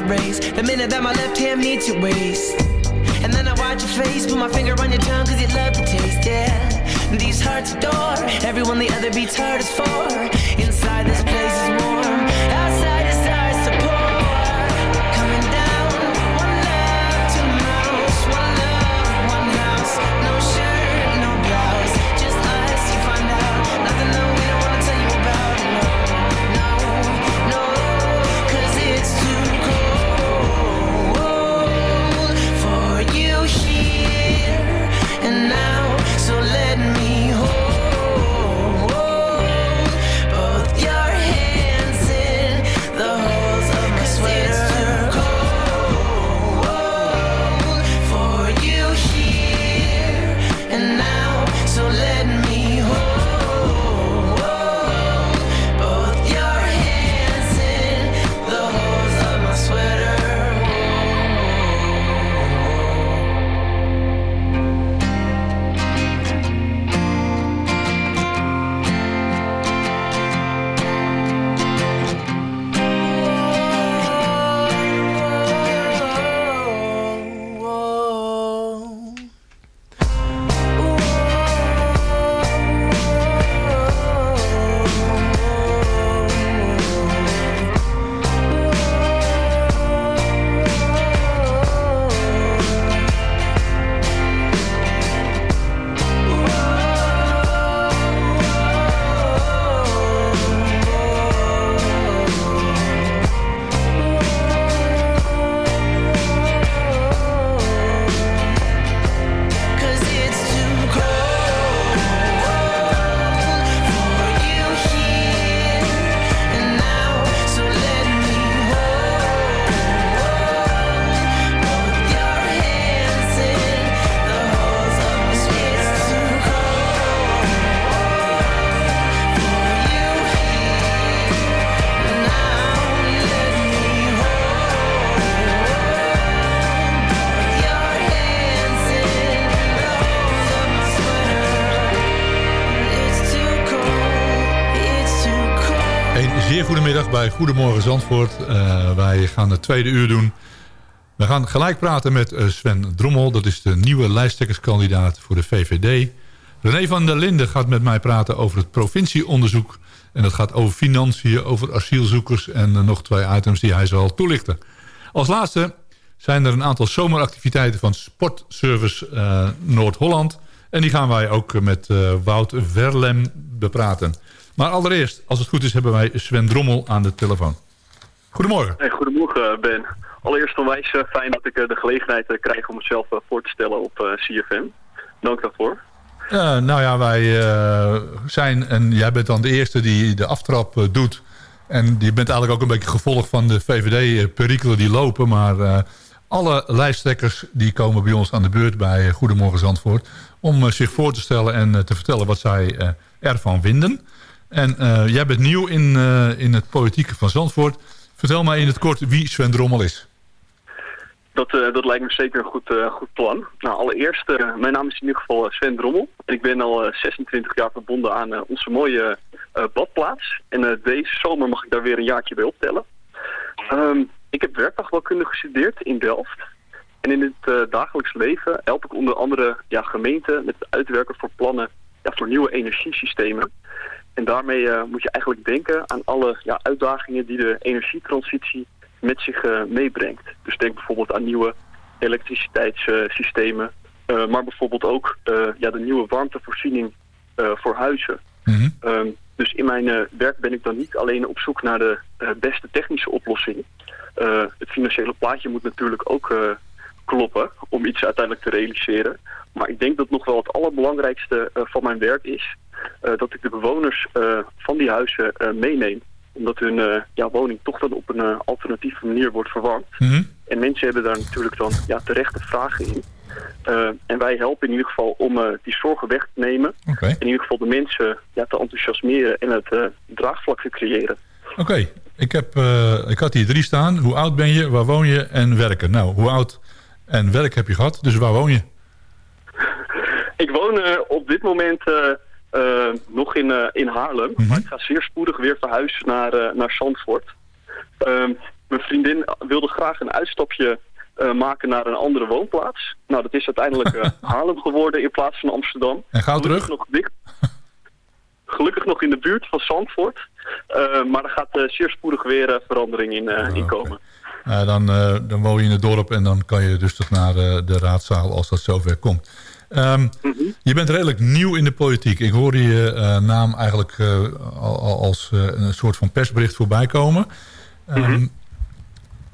the minute that my left hand meets your waist. And then I watch your face, put my finger on your tongue cause you love the taste, yeah. These hearts adore everyone the other beats hard is for. Inside this place is Een zeer goede middag bij Goedemorgen Zandvoort. Eh, wij gaan het tweede uur doen. We gaan gelijk praten met eh, Sven Drommel. Dat is de nieuwe lijsttrekkerskandidaat voor de VVD. René van der Linden gaat met mij praten over het provincieonderzoek. En dat gaat over financiën, over asielzoekers... en eh, nog twee items die hij zal toelichten. Als laatste zijn er een aantal zomeractiviteiten van Sportservice Noord-Holland. En die gaan wij ook met Wout Verlem bepraten. Maar allereerst, als het goed is, hebben wij Sven Drommel aan de telefoon. Goedemorgen. Hey, goedemorgen Ben. Allereerst onwijs eh, fijn dat ik eh, de gelegenheid eh, krijg om mezelf voor te stellen op CFM. Dank daarvoor. Eh, nou ja, wij zijn, en jij bent dan de eerste die de aftrap doet. En je bent eigenlijk ook een beetje gevolg van de VVD-perikelen die lopen. Maar alle lijsttrekkers die komen bij ons aan de beurt bij Goedemorgen Zandvoort... om zich voor te stellen en te vertellen wat zij ervan vinden. En eh, jij bent nieuw in, eh, in het politieke van Zandvoort. Vertel mij in het kort wie Sven Drommel is. Dat, eh, dat lijkt me zeker een goed, goed plan. Nou, allereerst, mijn naam is in ieder geval Sven Drommel. En ik ben al 26 jaar verbonden aan onze mooie badplaats. En deze zomer mag ik daar weer een jaartje bij optellen. Ehm, ik heb werktuigbouwkunde gestudeerd in Delft. En in het dagelijks leven help ik onder andere ja, gemeenten met het uitwerken voor plannen ja, voor nieuwe energiesystemen. En daarmee moet je eigenlijk denken aan alle ja, uitdagingen die de energietransitie met zich uh, meebrengt. Dus denk bijvoorbeeld aan nieuwe elektriciteitssystemen, uh, maar bijvoorbeeld ook ja, de nieuwe warmtevoorziening voor huizen. Mm -hmm. um, dus in mijn werk ben ik dan niet alleen op zoek naar de beste technische oplossing. het financiële plaatje moet natuurlijk ook kloppen om iets uiteindelijk te realiseren. Maar ik denk dat nog wel het allerbelangrijkste van mijn werk is... dat ik de bewoners van die huizen meeneem omdat hun ja, woning toch dan op een alternatieve manier wordt verwarmd. Mm -hmm. En mensen hebben daar natuurlijk dan ja, terechte vragen in. Uh, en wij helpen in ieder geval om die zorgen weg te nemen. Okay. En in ieder geval de mensen ja, te enthousiasmeren en het draagvlak te creëren. Oké, okay. ik, heb, ik had hier drie staan. Hoe oud ben je, waar woon je en werken? Nou, hoe oud en werk heb je gehad, dus waar woon je? ik woon op dit moment nog in, uh, in Haarlem. Mm -hmm. Maar ik ga zeer spoedig weer verhuizen naar, uh, naar Zandvoort. Ehm, mijn vriendin wilde graag een uitstapje maken naar een andere woonplaats. Nou, dat is uiteindelijk Haarlem geworden in plaats van Amsterdam. En gauw terug? Nog dicht, gelukkig nog in de buurt van Zandvoort. maar er gaat zeer spoedig weer verandering in, in oh, komen. Okay. dan, dan woon je in het dorp en dan kan je dus toch naar de raadzaal als dat zover komt. Um, mm -hmm. Je bent redelijk nieuw in de politiek. Ik hoorde je uh, naam eigenlijk uh, al, als uh, een soort van persbericht voorbij komen. Um, mm -hmm.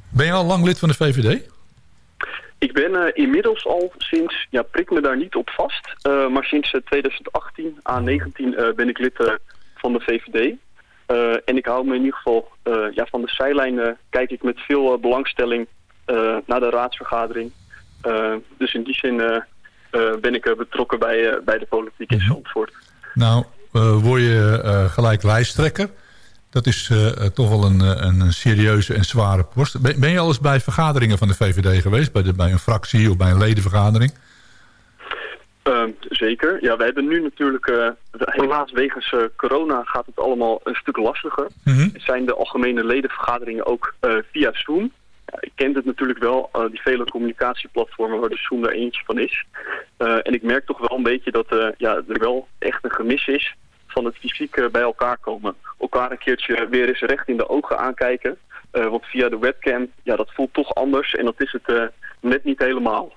Ben je al lang lid van de VVD? Ik ben inmiddels al sinds, ja prik me daar niet op vast, maar sinds 2018 aan 19 ben ik lid van de VVD. en ik hou me in ieder geval ja, van de zijlijn, kijk ik met veel belangstelling naar de raadsvergadering. dus in die zin ben ik betrokken bij, uh, bij de politiek in mhm. Zandvoort. Nou, word je gelijk lijsttrekker. Dat is toch wel een, een serieuze en zware post. Ben, ben, je al eens bij vergaderingen van de VVD geweest? Bij, de, bij een fractie of bij een ledenvergadering? Ehm, zeker. Ja, we hebben nu natuurlijk, helaas wegens corona gaat het allemaal een stuk lastiger. Mm -hmm. Zijn de algemene ledenvergaderingen ook via Zoom ik kent het natuurlijk wel, uh, die vele communicatieplatformen waar de Zoom er eentje van is. Uh, en ik merk toch wel een beetje dat uh, ja, er wel echt een gemis is van het fysiek bij elkaar komen. Elkaar een keertje weer eens recht in de ogen aankijken. want via de webcam, ja, dat voelt toch anders en dat is het net niet helemaal.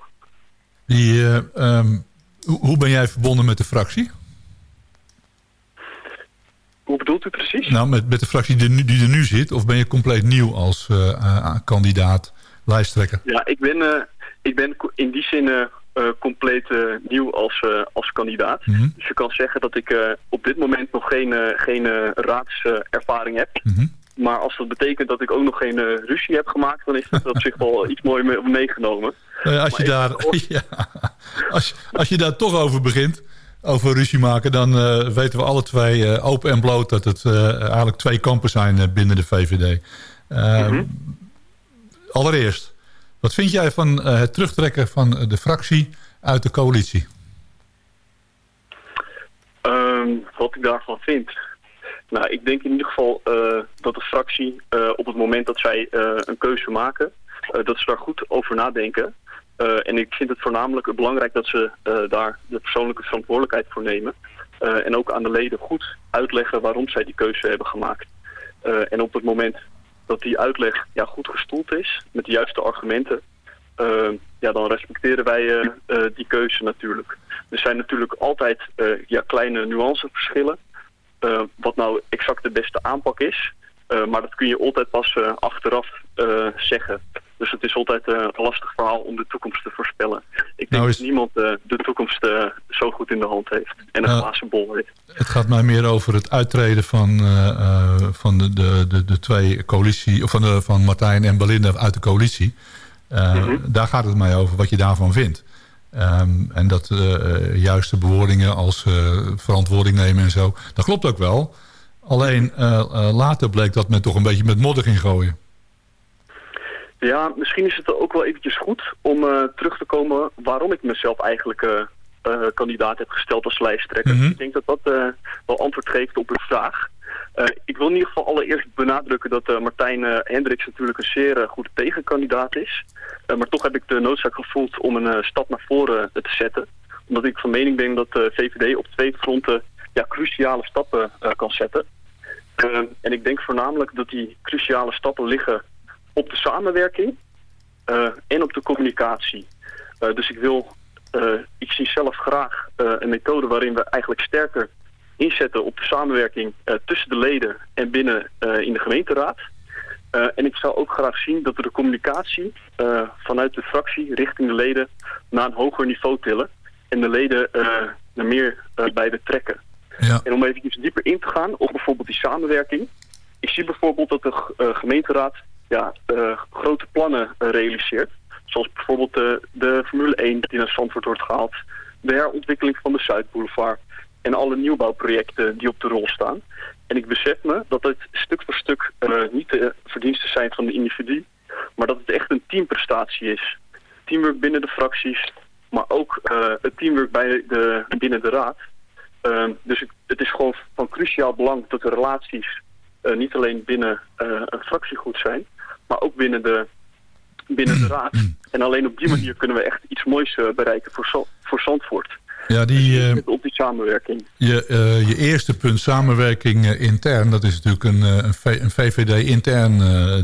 Die, um, hoe ben jij verbonden met de fractie? Hoe bedoelt u precies? Nou, met, met de fractie die, die er nu zit, of ben je compleet nieuw als uh, uh, kandidaat, lijsttrekker? Ja, ik ben, ik ben in die zin compleet nieuw als, als kandidaat. Mm -hmm. Dus je kan zeggen dat ik op dit moment nog geen, geen raadservaring heb. Mm -hmm. Maar als dat betekent dat ik ook nog geen ruzie heb gemaakt, dan is dat op zich wel iets mooi mee, meegenomen. als, je daar, ja, als, als je daar toch over begint over ruzie maken... dan uh, weten we alle twee uh, open en bloot dat het uh, eigenlijk twee kampen zijn binnen de VVD. Mm -hmm. Allereerst, wat vind jij van het terugtrekken van de fractie uit de coalitie? Um, wat ik daarvan vind? Nou, ik denk in ieder geval dat de fractie op het moment dat zij een keuze maken... dat ze daar goed over nadenken... Uh, en ik vind het voornamelijk belangrijk dat ze uh, daar de persoonlijke verantwoordelijkheid voor nemen. Uh, en ook aan de leden goed uitleggen waarom zij die keuze hebben gemaakt. en op het moment dat die uitleg ja, goed gestoeld is, met de juiste argumenten, ja, dan respecteren wij die keuze natuurlijk. Er zijn natuurlijk altijd ja, kleine nuanceverschillen. wat nou exact de beste aanpak is. maar dat kun je altijd pas achteraf zeggen. Dus het is altijd uh, een lastig verhaal om de toekomst te voorspellen. Ik denk nou is... dat niemand uh, de toekomst uh, zo goed in de hand heeft en een nou, glazen bol heeft. Het gaat mij meer over het uittreden van, van de, de, de, de, twee coalitie, of van, de, van Martijn en Belinda uit de coalitie. Mm -hmm. Daar gaat het mij over wat je daarvan vindt. Um, en dat juiste bewoordingen als verantwoording nemen en zo. Dat klopt ook wel. Alleen later bleek dat men toch een beetje met modder ging gooien. Ja, misschien is het ook wel eventjes goed om terug te komen waarom ik mezelf eigenlijk kandidaat heb gesteld als lijsttrekker. Mhm. Ik denk dat dat wel antwoord geeft op uw vraag. Uh, ik wil in ieder geval allereerst benadrukken dat uh, Martijn uh, Hendricks natuurlijk een zeer goede tegenkandidaat is. maar toch heb ik de noodzaak gevoeld om een stap naar voren te zetten. Omdat ik van mening ben dat de VVD op twee fronten ja, cruciale stappen kan zetten. en ik denk voornamelijk dat die cruciale stappen liggen op de samenwerking en op de communicatie. dus ik wil, ik zie zelf graag een methode waarin we eigenlijk sterker inzetten op de samenwerking tussen de leden en binnen in de gemeenteraad. En ik zou ook graag zien dat we de communicatie vanuit de fractie richting de leden naar een hoger niveau tillen. En de leden er meer bij betrekken. Ja. En om even dieper in te gaan op bijvoorbeeld die samenwerking. Ik zie bijvoorbeeld dat de gemeenteraad ja, grote plannen realiseert. Zoals bijvoorbeeld de, de Formule 1 die naar Zandvoort wordt gehaald. De herontwikkeling van de Zuidboulevard en alle nieuwbouwprojecten die op de rol staan. En ik besef me dat het stuk voor stuk niet de verdiensten zijn van de individu, maar dat het echt een teamprestatie is. Teamwork binnen de fracties, maar ook het teamwork bij de, binnen de raad. Uh, dus het is gewoon van cruciaal belang dat de relaties niet alleen binnen een fractie goed zijn, maar ook binnen de, binnen de raad. En alleen op die manier kunnen we echt iets moois bereiken voor, voor Zandvoort. Ja, die, uh, op die samenwerking. Je, uh, je eerste punt, samenwerking uh, intern, dat is natuurlijk een, een, een VVD-intern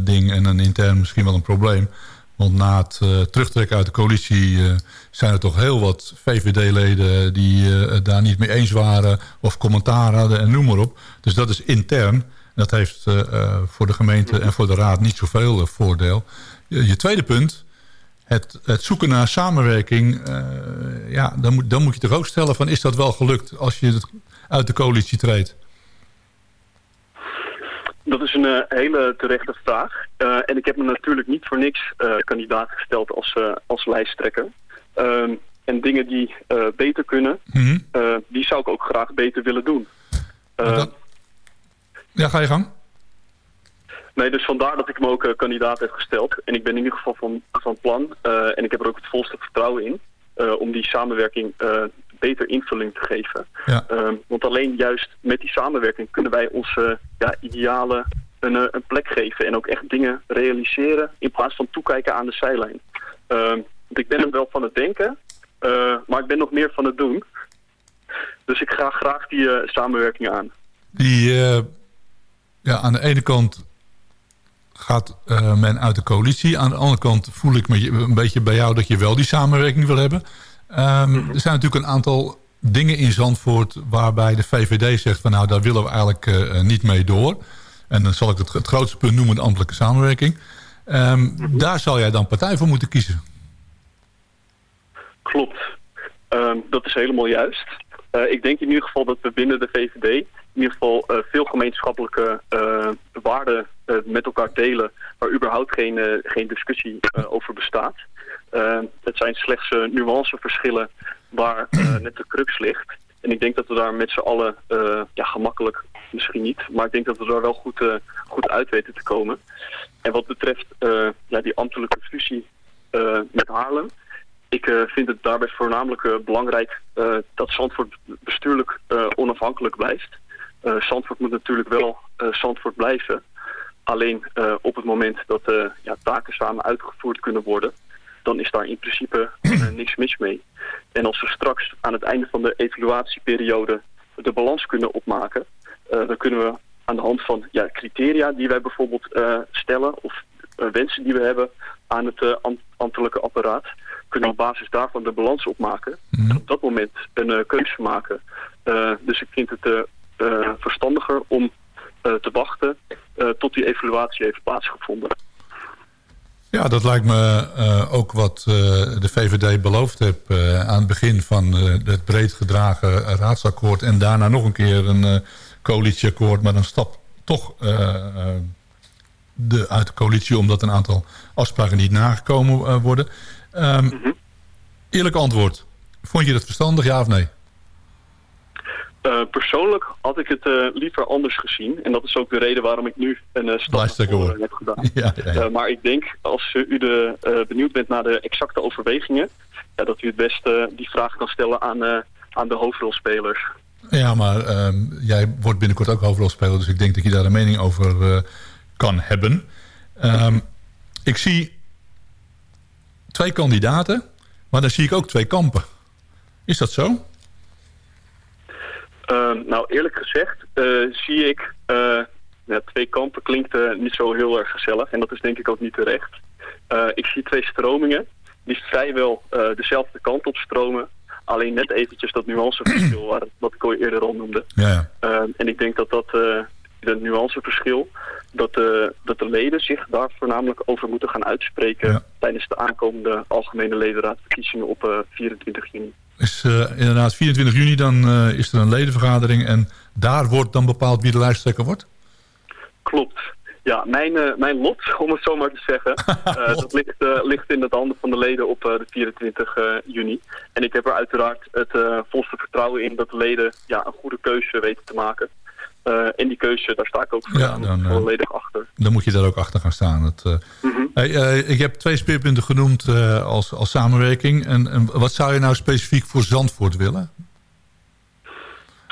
ding en een intern misschien wel een probleem. Want na het terugtrekken uit de coalitie zijn er toch heel wat VVD-leden die het daar niet mee eens waren of commentaar hadden en noem maar op. Dus dat is intern. Dat heeft voor de gemeente en voor de raad niet zoveel voordeel. je tweede punt, het, het, zoeken naar samenwerking, uh, ja, dan moet, dan moet je toch ook stellen van is dat wel gelukt als je het uit de coalitie treedt? Dat is een uh, hele terechte vraag. Uh, en ik heb me natuurlijk niet voor niks kandidaat gesteld als, als lijsttrekker. Ehm, en dingen die beter kunnen, mm -hmm. die zou ik ook graag beter willen doen. Dat... Ja, ga je gang. Nee, dus vandaar dat ik me ook uh, kandidaat heb gesteld. En ik ben in ieder geval van, van plan, uh, en ik heb er ook het volste vertrouwen in, uh, om die samenwerking beter invulling te geven. Ja. want alleen juist met die samenwerking kunnen wij onze ja, idealen een, een, plek geven en ook echt dingen realiseren in plaats van toekijken aan de zijlijn. want ik ben er wel van het denken, maar ik ben nog meer van het doen. Dus ik ga graag die samenwerking aan. Die, ja, aan de ene kant gaat uh, men uit de coalitie. Aan de andere kant voel ik me een beetje bij jou dat je wel die samenwerking wil hebben. Um, er zijn natuurlijk een aantal dingen in Zandvoort waarbij de VVD zegt van nou daar willen we eigenlijk uh, niet mee door. En dan zal ik het, het grootste punt noemen de ambtelijke samenwerking. Um, daar zal jij dan partij voor moeten kiezen. Klopt. Um, dat is helemaal juist. Uh, ik denk in ieder geval dat we binnen de VVD in ieder geval uh, veel gemeenschappelijke uh, waarden met elkaar delen... waar überhaupt geen, geen discussie over bestaat. het zijn slechts nuanceverschillen waar net de crux ligt. En ik denk dat we daar met z'n allen, ja gemakkelijk misschien niet... maar ik denk dat we daar wel goed, goed uit weten te komen. En wat betreft ja, die ambtelijke fusie met Haarlem... Ik uh, vind het daarbij voornamelijk uh, belangrijk uh, dat Zandvoort bestuurlijk onafhankelijk blijft. Zandvoort moet natuurlijk wel Zandvoort blijven. Alleen op het moment dat ja, taken samen uitgevoerd kunnen worden... dan is daar in principe niks mis mee. En als we straks aan het einde van de evaluatieperiode de balans kunnen opmaken... dan kunnen we aan de hand van ja, criteria die wij bijvoorbeeld stellen... of wensen die we hebben aan het ambtelijke apparaat kunnen op basis daarvan de balans opmaken. En op dat moment een uh, keuze maken. Dus ik vind het verstandiger om te wachten tot die evaluatie heeft plaatsgevonden. Ja, dat lijkt me ook wat de VVD beloofd heeft aan het begin van het breed gedragen raadsakkoord. En daarna nog een keer een coalitieakkoord, maar dan stap toch de, uit de coalitie omdat een aantal afspraken niet nagekomen worden. Um, Eerlijk antwoord. Vond je dat verstandig, ja of nee? Eh, persoonlijk had ik het eh, liever anders gezien. En dat is ook de reden waarom ik nu een uh, stap heb gedaan. Ja, ja, ja. Eh, maar ik denk, als u de, eh, benieuwd bent naar de exacte overwegingen... Ja, dat u het beste die vraag kan stellen aan, eh, aan de hoofdrolspelers. Ja, maar ehm, jij wordt binnenkort ook hoofdrolspeler... dus ik denk dat je daar een mening over eh, kan hebben. Ehm, ik zie twee kandidaten, maar dan zie ik ook twee kampen. Is dat zo? Eh, nou, eerlijk gezegd eh, zie ik... eh, ja, twee kampen klinkt eh, niet zo heel erg gezellig. En dat is denk ik ook niet terecht. Ik zie twee stromingen die vrijwel dezelfde kant op stromen. Alleen net eventjes dat nuanceverschil waar- wat ik al eerder al noemde. Ja, ja. Uh, en ik denk dat dat, dat nuanceverschil, dat, uh, dat de leden zich daar voornamelijk over moeten gaan uitspreken Ja. tijdens de aankomende algemene ledenraadverkiezingen op uh, 24 juni. Is eh, inderdaad 24 juni, dan eh, is er een ledenvergadering... en daar wordt dan bepaald wie de lijsttrekker wordt? Klopt. Ja, mijn, mijn lot, om het zo maar te zeggen, dat ligt, ligt in de handen van de leden op de 24 juni. En ik heb er uiteraard het volste vertrouwen in dat de leden ja, een goede keuze weten te maken. En die keuze, daar sta ik ook Ja, dan, volledig achter. Dan moet je daar ook achter gaan staan. Het, mm -hmm. hey, ik heb twee speerpunten genoemd als, als samenwerking. En, en wat zou je nou specifiek voor Zandvoort willen?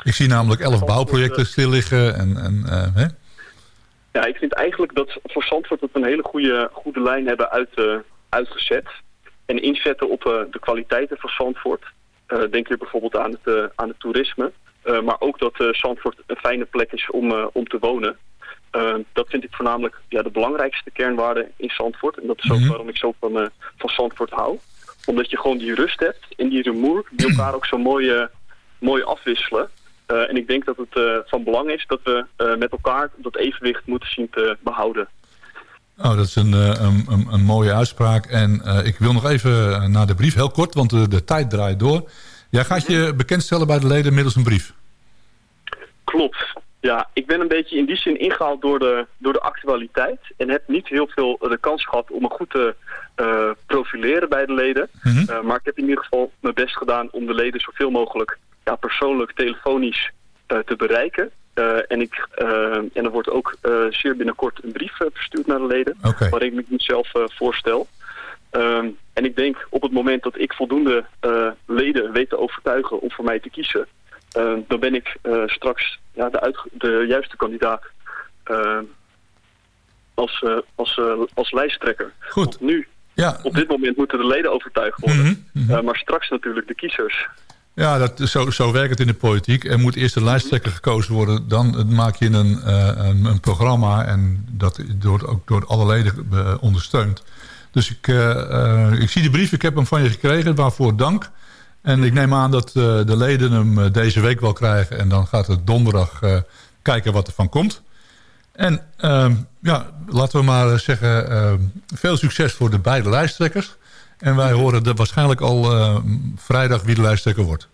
Ik zie namelijk elf bouwprojecten stil liggen. En, en, hè? Ja, ik vind eigenlijk dat voor Zandvoort dat we een hele goede, goede lijn hebben uit, uh, uitgezet. En inzetten op uh, de kwaliteiten van Zandvoort. Uh, denk hier bijvoorbeeld aan het, aan het toerisme. Maar ook dat Zandvoort een fijne plek is om, om te wonen. dat vind ik voornamelijk ja, de belangrijkste kernwaarde in Zandvoort. En dat is ook mm -hmm. waarom ik zo van, van Zandvoort hou. Omdat je gewoon die rust hebt en die rumoer die elkaar ook zo mooi, mooi afwisselen. Uh, en ik denk dat het uh, van belang is dat we uh, met elkaar dat evenwicht moeten zien te behouden. Oh, dat is een, een, een, mooie uitspraak. En ik wil nog even naar de brief, heel kort, want de, de tijd draait door. Jij gaat je bekendstellen bij de leden middels een brief. Klopt. Ja, ik ben een beetje in die zin ingehaald door de, door de actualiteit. En heb niet heel veel de kans gehad om me goed te profileren bij de leden. Mm -hmm. maar ik heb in ieder geval mijn best gedaan om de leden zoveel mogelijk ja, persoonlijk telefonisch uh, te bereiken. En, ik, en er wordt ook zeer binnenkort een brief verstuurd naar de leden. Okay. Waarin ik me zelf voorstel. Um, en ik denk op het moment dat ik voldoende leden weet te overtuigen om voor mij te kiezen. Dan ben ik straks ja, de, de juiste kandidaat als, als, als lijsttrekker. Goed. Want nu, ja. op dit moment moeten de leden overtuigd worden. Mm -hmm. Mm -hmm. maar straks natuurlijk de kiezers. Ja, dat, zo, zo werkt het in de politiek. Er moet eerst een lijsttrekker gekozen worden. Dan maak je een, uh, een, een, programma. En dat wordt ook door alle leden uh, ondersteund. Dus ik, uh, ik zie de brief. Ik heb hem van je gekregen. Waarvoor dank. En ik neem aan dat de leden hem deze week wel krijgen. En dan gaat het donderdag kijken wat er van komt. En ehm, ja, laten we maar zeggen... veel succes voor de beide lijsttrekkers. En wij horen er waarschijnlijk al vrijdag wie de lijsttrekker wordt.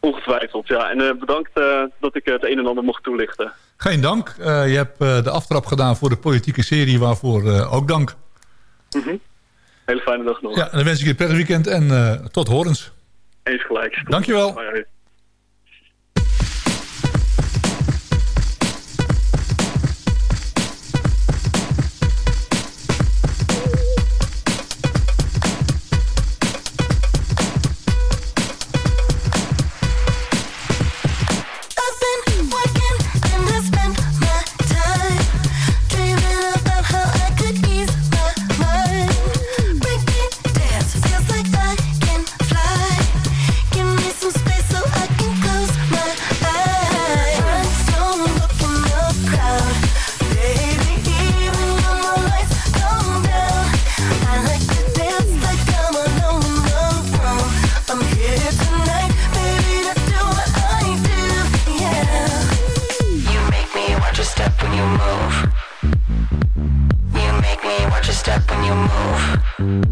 Ongetwijfeld, ja. En uh, bedankt uh, dat ik het een en ander mocht toelichten. Geen dank. je hebt de aftrap gedaan voor de politieke serie, waarvoor ook dank. Mm -hmm. Hele fijne dag nog. Ja, dan wens ik je een prettig weekend en tot horens. Eens gelijk. Dankjewel. move. You make me watch your step when you move.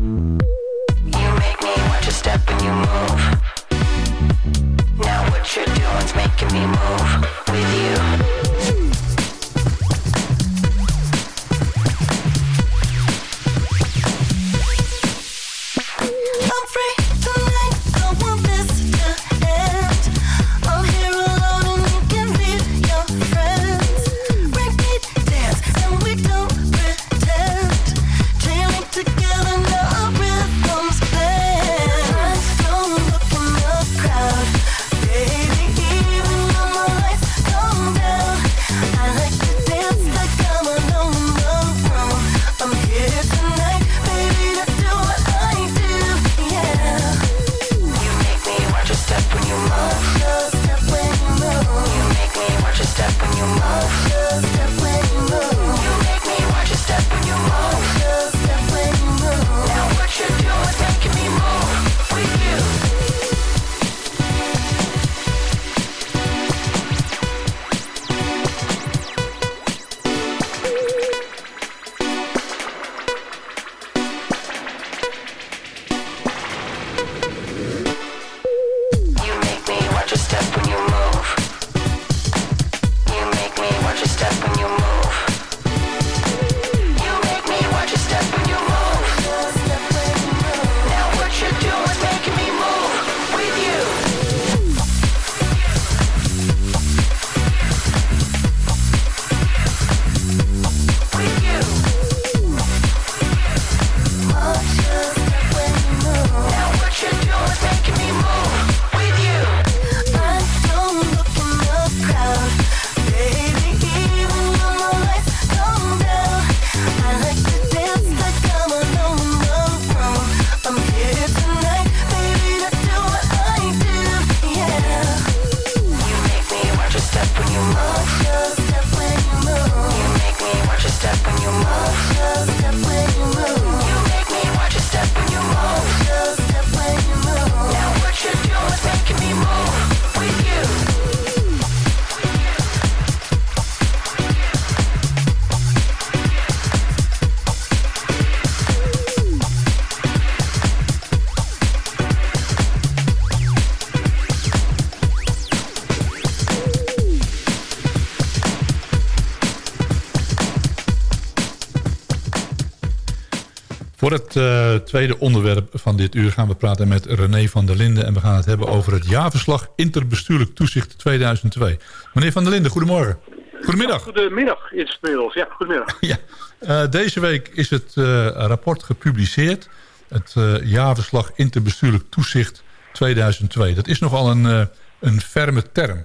Het tweede onderwerp van dit uur gaan we praten met René van der Linden. En we gaan het hebben over het jaarverslag Interbestuurlijk Toezicht 2002. Meneer van der Linden, goedemorgen. Goedemiddag. Goedemiddag is het inmiddels. Ja, goedemiddag. Ja, eh, deze week is het eh, rapport gepubliceerd. Het eh, jaarverslag Interbestuurlijk Toezicht 2002. Dat is nogal een, een ferme term.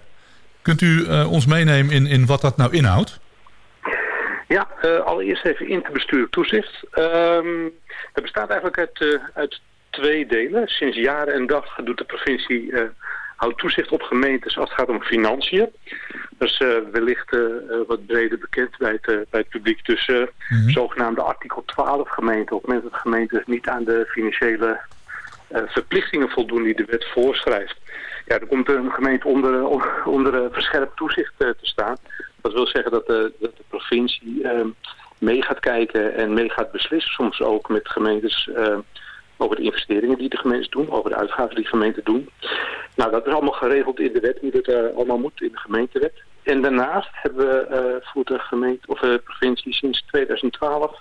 Kunt u ons meenemen in, in wat dat nou inhoudt? Ja, eh, allereerst even interbestuurlijk toezicht. Ehm het bestaat eigenlijk uit, eh, uit twee delen. Sinds jaren en dag doet de provincie eh, houdt toezicht op gemeentes als het gaat om financiën. Dat is wellicht wat breder bekend bij het, bij het publiek. Dus eh, zogenaamde artikel 12 gemeenten. Op het moment dat gemeentes niet aan de financiële verplichtingen voldoen die de wet voorschrijft. Ja, dan komt een gemeente onder, onder eh, verscherpt toezicht te staan. Dat wil zeggen dat de, dat de provincie eh, mee gaat kijken en mee gaat beslissen. Soms ook met gemeentes eh, over de investeringen die de gemeentes doen. Over de uitgaven die gemeenten doen. Nou, dat is allemaal geregeld in de wet, hoe dat eh, allemaal moet in de gemeentewet. En daarnaast hebben we, eh, voert de gemeente, of de provincie sinds 2012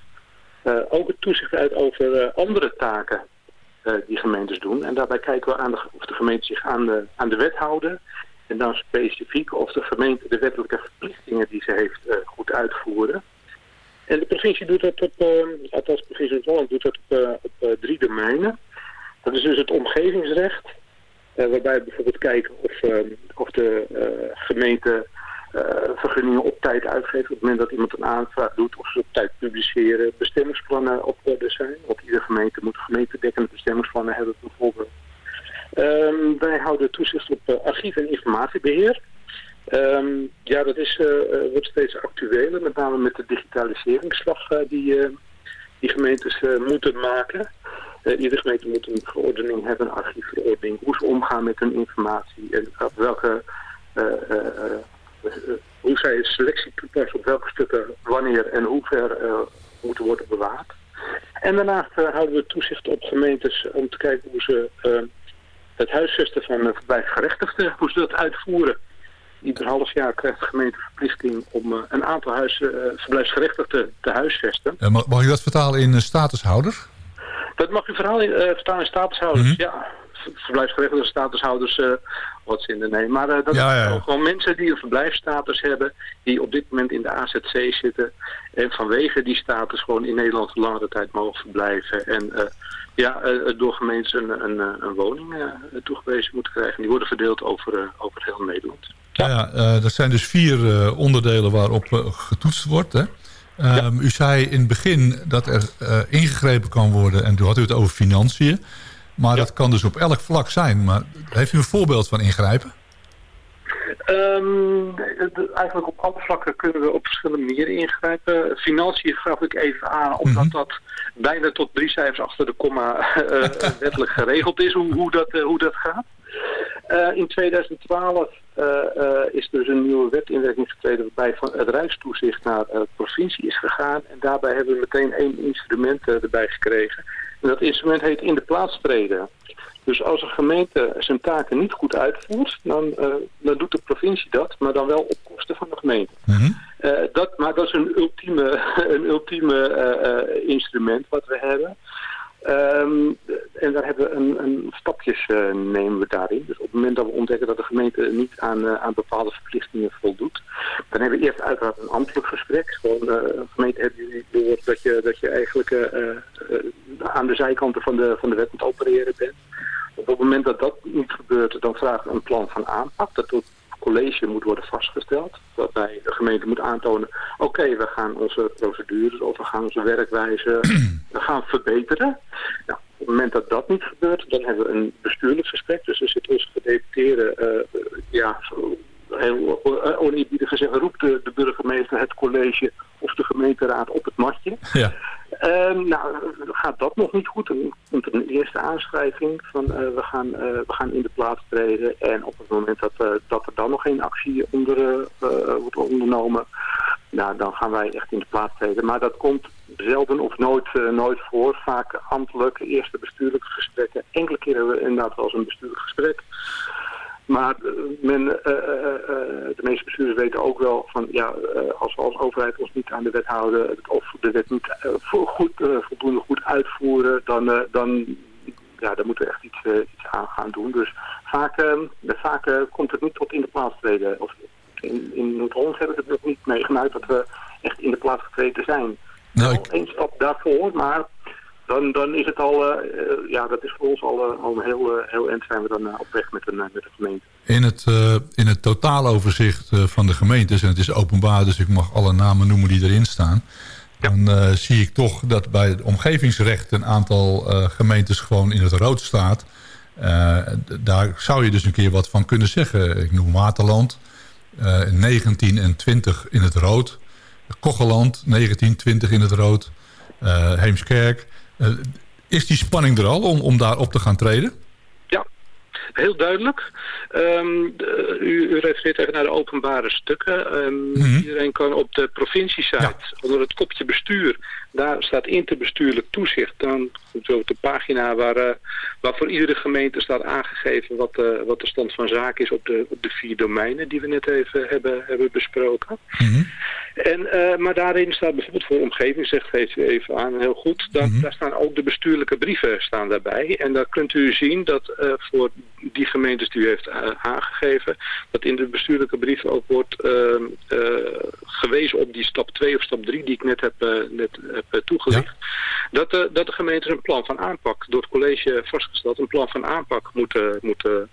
eh, ook het toezicht uit over andere taken die gemeentes doen. En daarbij kijken we aan de, of de gemeenten zich aan de, aan de wet houden. En dan specifiek of de gemeente de wettelijke verplichtingen die ze heeft eh, goed uitvoeren. En de provincie doet dat op, eh, althans provincie Holland doet dat op, eh, op drie domeinen. Dat is dus het omgevingsrecht, waarbij we bijvoorbeeld kijken of, of de gemeente vergunningen op tijd uitgeeft. Op het moment dat iemand een aanvraag doet, of ze op tijd publiceren, bestemmingsplannen op orde zijn. Want iedere gemeente moet gemeentedekkende bestemmingsplannen hebben bijvoorbeeld. Ehm, wij houden toezicht op eh, archief- en informatiebeheer. Ehm, ja, dat is, eh, eh, wordt steeds actueler, met name met de digitaliseringsslag die, die gemeentes moeten maken. Eh, iedere gemeente moet een verordening hebben, een archiefverordening, hoe ze omgaan met hun informatie en op welke, hoe zij selectie toepassen, op welke stukken, wanneer en hoe ver moeten worden bewaard. En daarnaast houden we toezicht op gemeentes om te kijken hoe ze het huisvesten van uh, verblijfsgerechtigden, hoe ze dat uitvoeren. Ieder half jaar krijgt de gemeente verplichting om eh, een aantal huis, eh, verblijfsgerechtigden te huisvesten. Eh, mag, mag ik dat vertalen in statushouder? Dat mag u verhaal vertalen in statushouders, ja. Ver- Verblijfsgerechtigde statushouders, wat zin in nee. Maar dat Ja, ja, ja. zijn gewoon mensen die een verblijfsstatus hebben, die op dit moment in de AZC zitten. En vanwege die status gewoon in Nederland langere tijd mogen verblijven. En eh, ja, eh, door gemeentes een, een, eh, een woning eh, toegewezen moeten krijgen. Die worden verdeeld over, eh, over heel Nederland. Ja, ja eh, dat zijn dus vier eh, onderdelen waarop eh, getoetst wordt. Hè? Ehm, U zei in het begin dat er eh, ingegrepen kan worden... en toen had u het over financiën. Maar dat kan dus op elk vlak zijn. Maar heeft u een voorbeeld van ingrijpen? Ehm, de- eigenlijk op alle vlakken kunnen we op verschillende manieren ingrijpen. Financiën gaf ik even aan, omdat Mhm. dat bijna tot drie cijfers achter de komma eh, wettelijk geregeld is, hoe, hoe, dat, eh, hoe dat gaat. Eh, in 2012 eh, eh, is dus een nieuwe wet in werking getreden waarbij van het Rijkstoezicht naar de provincie is gegaan. En daarbij hebben we meteen één instrument erbij gekregen. En dat instrument heet in de plaats treden. Dus als een gemeente zijn taken niet goed uitvoert, dan, eh, dan doet de provincie dat, maar dan wel op kosten van de gemeente. Mhm. Eh, dat, maar dat is een ultieme, een ultieme eh, instrument wat we hebben. Ehm, en daar hebben we een, een stapjes eh, nemen we daarin. Dus op het moment dat we ontdekken dat de gemeente niet aan, eh, bepaalde verplichtingen voldoet, dan hebben we eerst uiteraard een ambtelijk gesprek. Gewoon, eh gemeente hebben jullie door dat je, dat je eigenlijk aan de zijkanten van de, van de wet moet opereren bent. Op het moment dat dat niet gebeurt, dan vragen we een plan van aanpak. Dat college moet worden vastgesteld. Waarbij de gemeente moet aantonen, oké, we gaan onze procedures of we gaan onze werkwijze we gaan verbeteren. Nou, op het moment dat dat niet gebeurt, dan hebben we een bestuurlijk gesprek. Dus er zit onze gedeputeerde, eh, ja, heel uh, oneerbiedig gezegd, roept de, de burgemeester, het college of de gemeenteraad op het matje. Ja. Ehm, nou, gaat dat nog niet goed? Dan komt een eerste aanschrijving van eh, we, gaan, eh, we gaan in de plaats treden. En op het moment dat, eh, dat er dan nog geen actie onder, wordt ondernomen, nou, dan gaan wij echt in de plaats treden. Maar dat komt zelden of nooit, nooit voor. Vaak ambtelijk, eerste bestuurlijke gesprekken. Enkele keren hebben we inderdaad wel eens een bestuurlijk gesprek. Maar uh, men, uh, de meeste bestuurders weten ook wel van ja, als we als overheid ons niet aan de wet houden of de wet niet goed, voldoende goed uitvoeren, dan, dan, ja, dan moeten we echt iets, iets aan gaan doen. Dus vaak, vaak komt het niet tot in de plaats treden. Of in, in Noord-Holland heb ik het nog niet meegemaakt dat we echt in de plaats getreden zijn. Nou, ik... Eén stap daarvoor, maar dan, dan is het al, uh, ja, dat is voor ons al, uh, al een heel, heel eind zijn we dan op weg met, een, met de gemeente. In het, in het totaaloverzicht van de gemeentes, en het is openbaar, dus ik mag alle namen noemen die erin staan. Ja. Dan zie ik toch dat bij het omgevingsrecht een aantal gemeentes gewoon in het rood staat. daar zou je dus een keer wat van kunnen zeggen. Ik noem Waterland, 19 en 20 in het rood. Kocheland, 19, 20 in het rood. Heemskerk, is die spanning er al om, om daar op te gaan treden? Ja, heel duidelijk. Um, de, u, u, refereert even naar de openbare stukken. Um, mm -hmm. Iedereen kan op de provinciesite, ja. onder het kopje bestuur, daar staat interbestuurlijk toezicht. Dan zo de pagina waar, uh, waar voor iedere gemeente staat aangegeven wat, uh, wat de stand van zaken is op de, op de vier domeinen die we net even hebben, hebben besproken. Mm -hmm. en, uh, maar daarin staat bijvoorbeeld voor omgevingsrecht, geeft u even aan, heel goed. Daar, mm -hmm. daar staan ook de bestuurlijke brieven staan daarbij. En daar kunt u zien dat voor die gemeentes die u heeft aangegeven, dat in de bestuurlijke brief ook wordt gewezen op die stap 2 of stap 3 die ik net heb, net, heb toegelicht. Ja. Dat, de, dat de gemeentes een plan van aanpak door het college vastgesteld een plan van aanpak moeten, moeten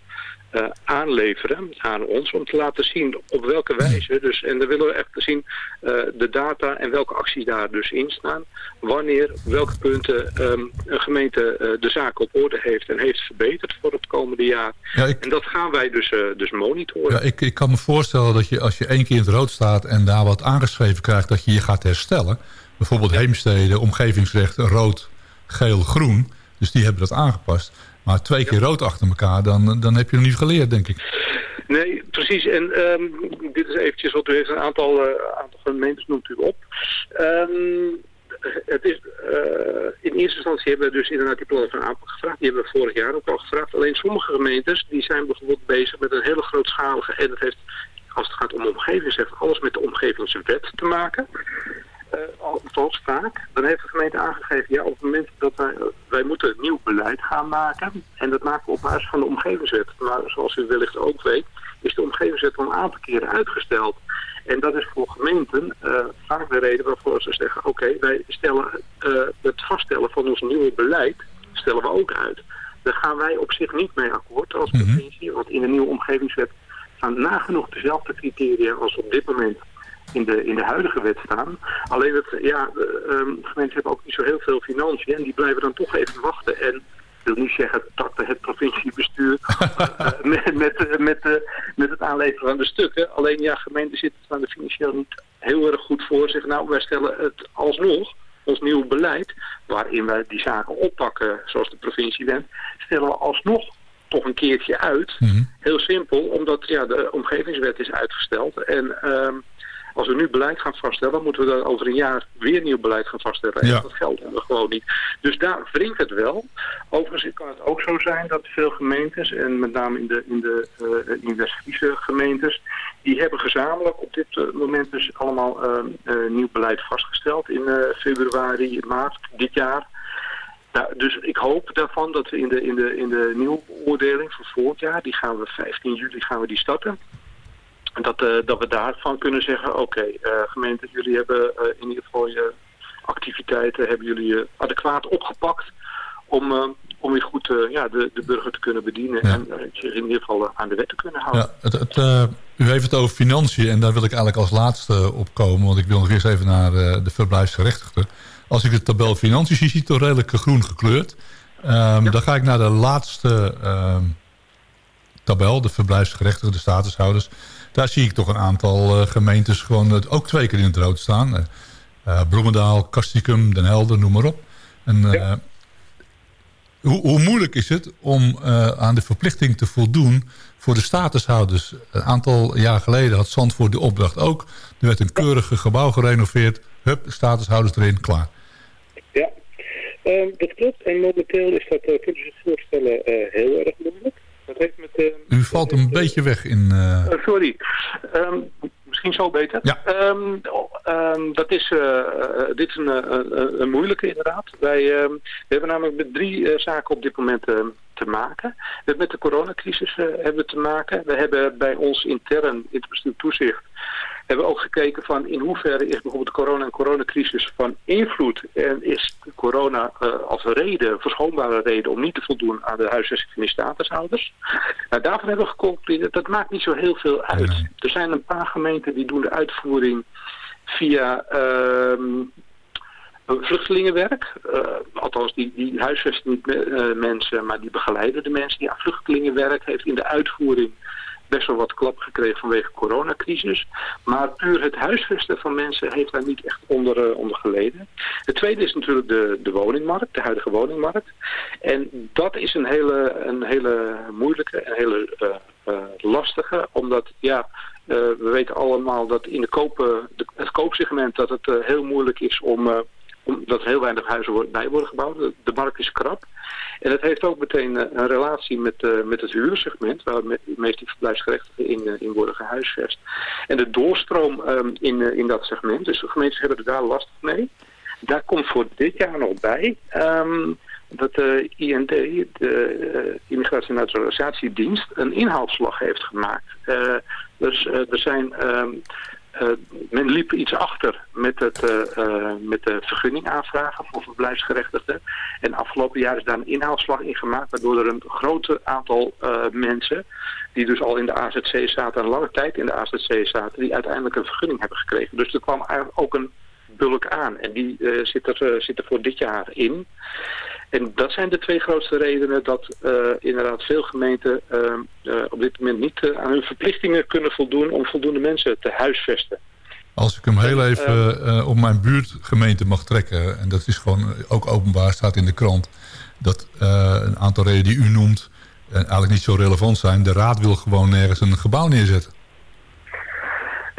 uh, aanleveren aan ons om te laten zien op welke wijze. Dus, en dan willen we echt zien uh, de data en welke acties daar dus in staan. Wanneer, welke punten um, een gemeente uh, de zaak op orde heeft en heeft verbeterd voor het komende jaar. Ja, ik... En dat gaan wij dus, dus monitoren. Ja, ik, ik kan me voorstellen dat je als je één keer in het rood staat en daar wat aangeschreven krijgt dat je je gaat herstellen. Bijvoorbeeld Heemstede, omgevingsrecht, rood, geel, groen. Dus die hebben dat aangepast. Maar twee keer rood achter elkaar, dan, dan heb je nog niet geleerd, denk ik. Nee, precies. En um, dit is eventjes wat u heeft een aantal, uh, aantal gemeentes noemt u op. Um, het is, uh, in eerste instantie hebben we dus inderdaad die plannen van aanpak gevraagd. Die hebben we vorig jaar ook al gevraagd. Alleen sommige gemeentes die zijn bijvoorbeeld bezig met een hele grootschalige... en dat heeft, als het gaat om omgevingsrecht, alles met de omgevingswet te maken. Uh, althans vaak, dan heeft de gemeente aangegeven, ja, op het moment dat wij, wij moeten een nieuw beleid gaan maken. En dat maken we op basis van de omgevingswet. Maar zoals u wellicht ook weet, is de omgevingswet al een aantal keren uitgesteld. En dat is voor gemeenten uh, vaak de reden waarvoor ze zeggen, oké, okay, wij stellen uh, het vaststellen van ons nieuwe beleid, stellen we ook uit. Daar gaan wij op zich niet mee akkoord als provincie, mm -hmm. want in de nieuwe omgevingswet staan nagenoeg dezelfde criteria als op dit moment in de, in de huidige wet staan. Alleen het, ja, de, um, gemeenten hebben ook niet zo heel veel financiën en die blijven dan toch even wachten. En wil niet zeggen takte het provinciebestuur uh, met, met, met, uh, met het aanleveren van de stukken. Alleen ja, gemeenten zitten het aan de financieel niet heel erg goed voor. Zeggen nou, wij stellen het alsnog, ons nieuw beleid, waarin wij die zaken oppakken zoals de provincie bent, stellen we alsnog toch een keertje uit. Mm -hmm. Heel simpel, omdat ja, de omgevingswet is uitgesteld. En uh, als we nu beleid gaan vaststellen, dan moeten we dan over een jaar weer nieuw beleid gaan vaststellen. En ja. dat geldt we gewoon niet. Dus daar wringt het wel. Overigens kan het ook zo zijn dat veel gemeentes, en met name in de, in de uh, in West-Friese gemeentes, die hebben gezamenlijk op dit uh, moment dus allemaal nieuw beleid vastgesteld in februari, maart dit jaar. Nou, dus ik hoop daarvan dat we in de, in de, in de nieuwe beoordeling van volgend jaar, die gaan we 15 juli gaan we die starten. Dat, uh, dat we daarvan kunnen zeggen, oké, okay, uh, gemeente, jullie hebben uh, in ieder geval je activiteiten, hebben jullie adequaat opgepakt om, om weer goed ja, de, de burger te kunnen bedienen ja. en zich in ieder geval aan de wet te kunnen houden. Ja, het, het, u heeft het over financiën en daar wil ik eigenlijk als laatste op komen, want ik wil nog eerst even naar de verblijfsgerechtigden. Als ik de tabel financiën zie, ziet het toch redelijk groen gekleurd. Um, ja. Dan ga ik naar de laatste um, tabel, de verblijfsgerechtigden, de statushouders. Daar zie ik toch een aantal uh, gemeentes gewoon uh, ook twee keer in het rood staan. Uh, Bloemendaal, Castricum, Den Helder, noem maar op. En, ja. hoe, hoe, moeilijk is het om aan de verplichting te voldoen voor de statushouders? Een aantal jaar geleden had Zandvoort de opdracht ook. Er werd een keurige gebouw gerenoveerd. Hup, statushouders erin, klaar. Ja, um, dat klopt. En momenteel is dat, uh, kunnen je zich voorstellen, uh, heel erg moeilijk. Dat heeft met, uh, U valt een beetje weg in... sorry. Um, misschien zo beter. Ja. Um, dat is, dit is een, een, een, moeilijke inderdaad. Wij we hebben namelijk met drie zaken op dit moment te maken. We hebben met de coronacrisis hebben we te maken. We hebben bij ons intern in het bestuur toezicht hebben we ook gekeken van in hoeverre is bijvoorbeeld de corona en coronacrisis van invloed en is corona uh, als reden, verschoonbare reden om niet te voldoen aan de huisvesting van die statushouders. Nou, daarvan hebben we geconcludeerd, dat maakt niet zo heel veel uit. Nee. Er zijn een paar gemeenten die doen de uitvoering via uh, vluchtelingenwerk. Uh, althans, die, die huisvesten niet uh, mensen, maar die begeleiden de mensen die aan vluchtelingenwerk heeft in de uitvoering best wel wat klap gekregen vanwege de coronacrisis. Maar puur het huisvesten van mensen heeft daar niet echt onder, uh, onder geleden. Het tweede is natuurlijk de, de woningmarkt, de huidige woningmarkt. En dat is een hele, een hele moeilijke en hele uh, uh, lastige, omdat ja... we weten allemaal dat in de kopen, de, het koopsegment dat het heel moeilijk is om omdat heel weinig huizen bij worden gebouwd. De, markt is krap. En dat heeft ook meteen uh, een relatie met, uh, met het huursegment, waar de meeste verblijfsgerechtigden in, uh, in worden gehuisvest. En de doorstroom um, in, in dat segment, dus de gemeentes hebben er daar last mee. Daar komt voor dit jaar nog bij um, dat de IND, de Immigratie- en Naturalisatiedienst, een inhaalslag heeft gemaakt. dus er zijn... Um, uh, men liep iets achter met, het, uh, uh, met de vergunning aanvragen voor verblijfsgerechtigden. En afgelopen jaar is daar een inhaalslag in gemaakt, waardoor er een groot aantal mensen, die dus al in de AZC zaten, een lange tijd in de AZC zaten, die uiteindelijk een vergunning hebben gekregen. Dus er kwam eigenlijk ook een bulk aan en die zit, er, zit er voor dit jaar in. En dat zijn de twee grootste redenen dat uh, inderdaad veel gemeenten uh, uh, op dit moment niet aan hun verplichtingen kunnen voldoen om voldoende mensen te huisvesten. Als ik hem heel even op mijn buurtgemeente mag trekken, en dat is gewoon ook openbaar, staat in de krant, dat een aantal redenen die u noemt eigenlijk niet zo relevant zijn. De raad wil gewoon nergens een gebouw neerzetten.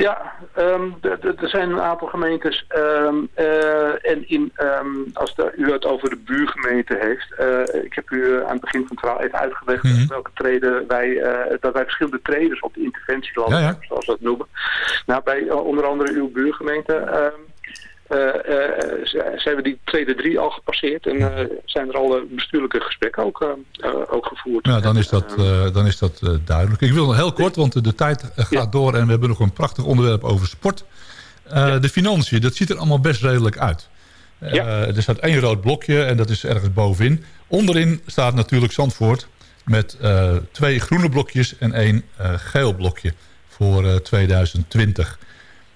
Ja, um, er zijn een aantal gemeentes. Um, uh, en in, um, als de, u het over de buurgemeente heeft. Uh, ik heb u aan het begin van het verhaal even uitgelegd mm -hmm. welke treden wij, uh, dat wij verschillende treders op de interventieland ja, zoals we dat noemen. Nou, bij onder andere uw buurgemeente uh, uh, zijn we die tweede drie al gepasseerd en uh, zijn er al bestuurlijke gesprekken ook, ook gevoerd. Ja, dan is dat, dan is dat duidelijk. Ik wil nog heel kort, want de tijd gaat ja. door en we hebben nog een prachtig onderwerp over sport. Ja. De financiën, dat ziet er allemaal best redelijk uit. Ja. er staat één rood blokje en dat is ergens bovenin. Onderin staat natuurlijk Zandvoort met twee groene blokjes en één geel blokje voor 2020.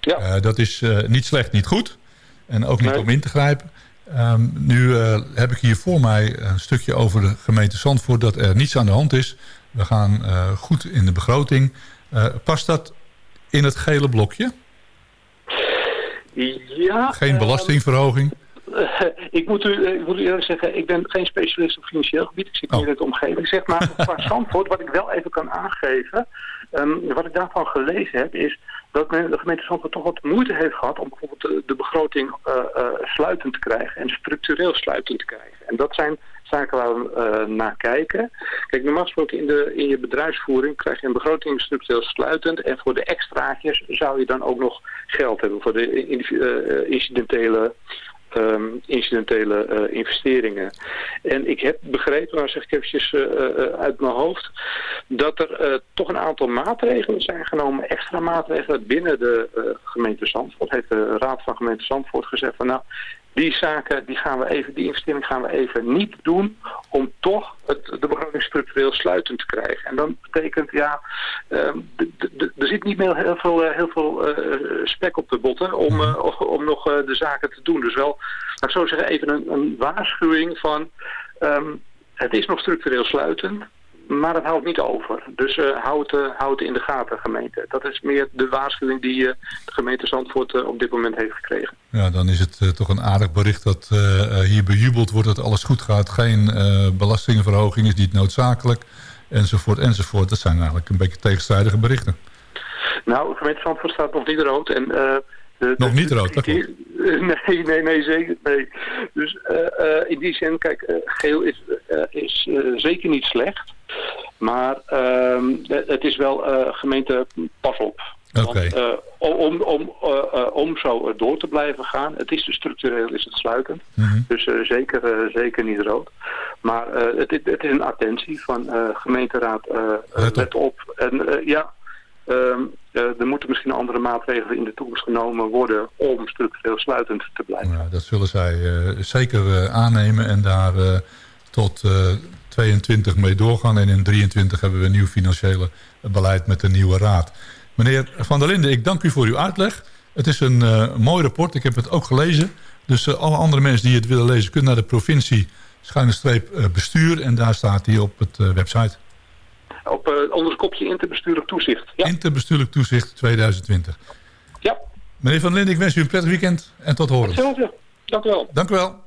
Ja. dat is niet slecht, niet goed. En ook niet nee. om in te grijpen. Ehm, nu eh, heb ik hier voor mij een stukje over de gemeente Zandvoort... dat er niets aan de hand is. We gaan eh, goed in de begroting. Uh, past dat in het gele blokje? Ja. Geen belastingverhoging? ik, moet u, ik moet u eerlijk zeggen, ik ben geen specialist op financieel gebied. Ik zit oh. in de omgeving. Zeg maar, qua Zandvoort, wat ik wel even kan aangeven... Um, wat ik daarvan gelezen heb, is dat men, de gemeente Zandvoort toch wat moeite heeft gehad om bijvoorbeeld de, de begroting uh, uh, sluitend te krijgen en structureel sluitend te krijgen. En dat zijn zaken waar we uh, naar kijken. Kijk, normaal gesproken in, de, in je bedrijfsvoering krijg je een begroting structureel sluitend en voor de extraatjes zou je dan ook nog geld hebben voor de incidentele um, incidentele uh, investeringen. En ik heb begrepen, maar zeg ik eventjes uh, uit mijn hoofd, dat er toch een aantal maatregelen zijn genomen, extra maatregelen binnen de gemeente Zandvoort. Heeft de Raad van Gemeente Zandvoort gezegd van nou, die zaken, die gaan we even, die investering gaan we even niet doen om toch het, de begroting structureel sluitend te krijgen. En dan betekent, ja, uh, er zit niet meer heel veel, heel veel uh, spek op de botten om, uh, om nog de zaken te doen. Dus wel, laat ik zo zeggen, even een, een waarschuwing van, um, het is nog structureel sluitend. Maar dat houdt niet over. Dus uh, houd, uh, houd in de gaten, gemeente. Dat is meer de waarschuwing die uh, de gemeente Zandvoort op dit moment heeft gekregen. Ja, dan is het toch een aardig bericht dat hier bejubeld wordt dat alles goed gaat. Geen belastingenverhoging is niet noodzakelijk, enzovoort, enzovoort. Dat zijn eigenlijk een beetje tegenstrijdige berichten. Nou, de gemeente Zandvoort staat nog niet rood en... De, Nog niet rood, dat klopt. Nee, nee, nee, zeker nee. Dus uh, uh, in die zin, kijk, uh, geel is, is zeker niet slecht. Maar ehm, het is wel gemeente, pas op. Okay. Want, om, om, om zo door te blijven gaan, het is dus structureel is het sluitend. Mm -hmm. Dus zeker, zeker niet rood. Maar het, het, is een attentie van gemeenteraad, let op. En ja, Um, uh, er moeten misschien andere maatregelen in de toekomst genomen worden om structureel sluitend te blijven. Dat zullen zij uh, zeker uh, aannemen en daar tot 22 mee doorgaan. En in 23 hebben we een nieuw financiële beleid met een nieuwe raad. Meneer Van der Linden, ik dank u voor uw uitleg. Het is een mooi rapport, ik heb het ook gelezen. Dus alle andere mensen die het willen lezen kunnen naar de provincie schuine streep bestuur. En daar staat hij op het website op, uh, onder het kopje interbestuurlijk toezicht. Ja. Interbestuurlijk toezicht 2020. Ja. Meneer Van Linden, ik wens u een prettig weekend en tot horen. Hetzelfde. Dank u wel. Dank u wel.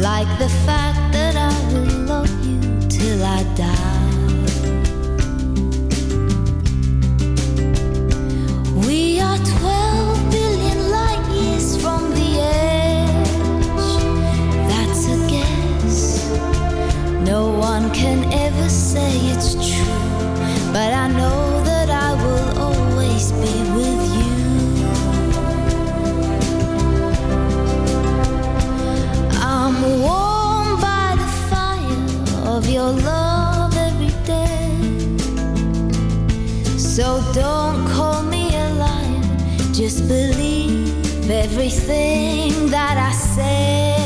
like the fact that I will love you till I die. We are 12 billion light years from the edge. That's a guess. No one can ever say it's true, but I know. Just believe everything that I say.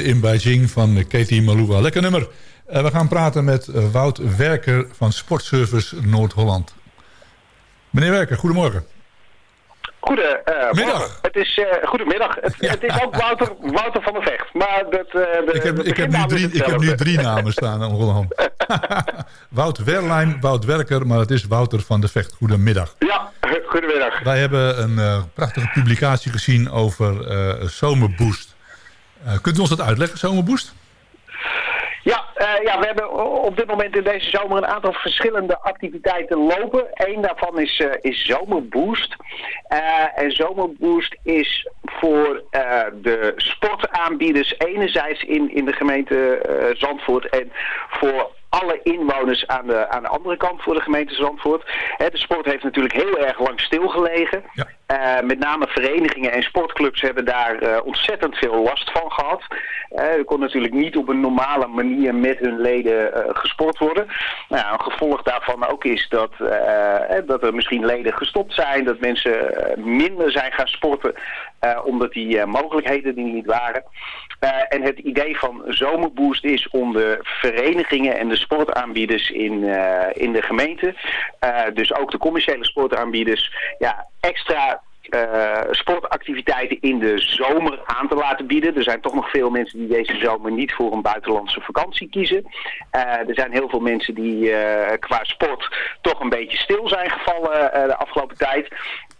In Beijing van eh, Katie Malua. Lekker nummer. Eh, we gaan praten met eh, Wout Werker van Sportservice Noord-Holland. Meneer Werker, goedemorgen. Goedemiddag. Middag. Het is uh, goedemiddag. Het, Ja. het is ook Wouter, Wouter van der Vecht. Maar dat, eh, de, Ik heb, ik, heb nu drie, ik heb nu drie namen staan aan Holland. Wout Werlijn, Wout Werker, maar het is Wouter van de Vecht. Goedemiddag. Ja, goedemiddag. Wij hebben een eh, prachtige publicatie gezien over eh, Zomerboost. Eh, kunt u ons dat uitleggen, Zomerboost? Ja, eh, ja, we hebben op dit moment in deze zomer een aantal verschillende activiteiten lopen. Eén daarvan is, eh, is Zomerboost. En Zomerboost is voor de sportaanbieders enerzijds in, in de gemeente Zandvoort en voor alle inwoners aan de, aan de andere kant voor de gemeente Zandvoort. Hè, de sport heeft natuurlijk heel erg lang stilgelegen. Ja. Eh, met name verenigingen en sportclubs hebben daar eh, ontzettend veel last van gehad. Eh, er kon natuurlijk niet op een normale manier met hun leden gesport worden. Nou, een gevolg daarvan ook is dat, dat er misschien leden gestopt zijn, dat mensen minder zijn gaan sporten omdat die mogelijkheden er niet waren. Eh, en het idee van Zomerboost is om de verenigingen en de sportaanbieders in, eh, in de gemeente, eh, dus ook de commerciële sportaanbieders, ja, extra sportactiviteiten in de zomer aan te laten bieden. Er zijn toch nog veel mensen die deze zomer niet voor een buitenlandse vakantie kiezen. Er zijn heel veel mensen die qua sport toch een beetje stil zijn gevallen de afgelopen tijd.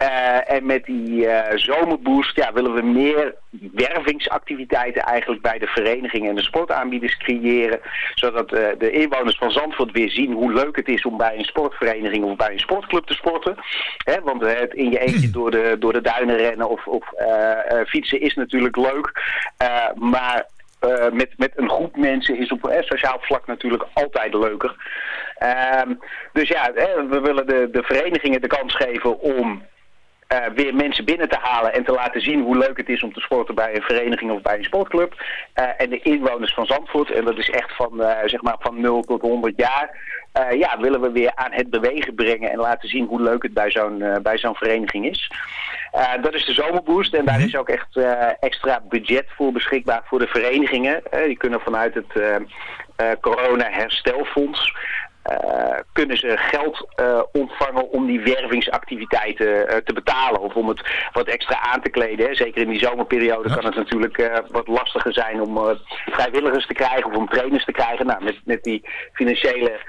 Eh, en met die eh, zomerboost ja, willen we meer wervingsactiviteiten eigenlijk bij de verenigingen en de sportaanbieders creëren. Zodat eh, de inwoners van Zandvoort weer zien hoe leuk het is om bij een sportvereniging of bij een sportclub te sporten. Hè, want het in je eentje door de, door de duinen rennen of, of fietsen is natuurlijk leuk. Maar met, met een groep mensen is op eh, sociaal vlak natuurlijk altijd leuker. Ehm, dus ja, hè, we willen de, de verenigingen de kans geven om weer mensen binnen te halen en te laten zien hoe leuk het is om te sporten bij een vereniging of bij een sportclub. Eh, en de inwoners van Zandvoort, en dat is echt van, eh, zeg maar van 0 tot 100 jaar, eh, ja, willen we weer aan het bewegen brengen en laten zien hoe leuk het bij zo'n eh, bij zo'n vereniging is. Eh, dat is de zomerboost en daar is ook echt eh, extra budget voor beschikbaar voor de verenigingen. Eh, die kunnen vanuit het eh, eh, corona herstelfonds eh, kunnen ze geld eh, ontvangen om die wervingsactiviteiten eh, te betalen of om het wat extra aan te kleden. Hè. Zeker in die zomerperiode Ja. kan het natuurlijk wat lastiger zijn om vrijwilligers te krijgen of om trainers te krijgen. Nou, met, met die financiële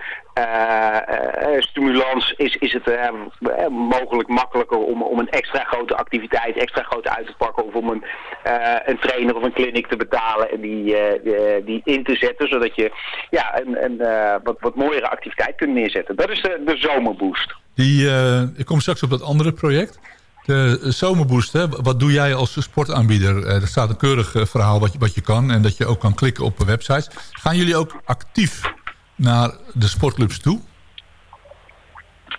stimulans is, is het eh, eh, mogelijk makkelijker om, om een extra grote activiteit extra groot uit te pakken of om een, eh, een trainer of een clinic te betalen en die, eh, die, in te zetten zodat je ja, een, een eh, wat, wat mooiere activiteit kunt neerzetten. Dat is de, de zomerboost. Die, eh, ik kom straks op dat andere project. De Zomerboost, hè? wat doe jij als sportaanbieder? Eh, er staat een keurig eh, verhaal wat je, wat je kan en dat je ook kan klikken op websites. Gaan jullie ook actief naar de sportclubs toe?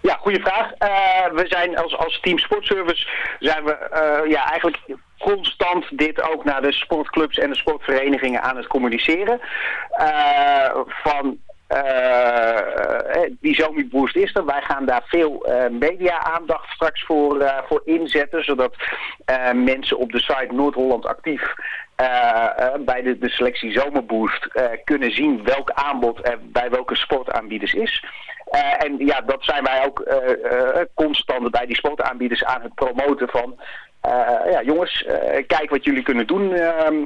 Ja, goede vraag. Eh, we zijn als, als team sportservice zijn we eh, ja, eigenlijk constant dit ook naar de sportclubs en de sportverenigingen aan het communiceren. Eh, van die Zombie is er. Wij gaan daar veel eh, media-aandacht straks voor, eh, voor inzetten, zodat eh, mensen op de site Noord-Holland actief eh, eh, bij de, de selectie Zomerboost eh, kunnen zien welk aanbod er bij welke sportaanbieders is. Eh, en ja, dat zijn wij ook eh, eh, constant bij die sportaanbieders aan het promoten van... eh, ja, jongens, eh, kijk wat jullie kunnen doen ehm,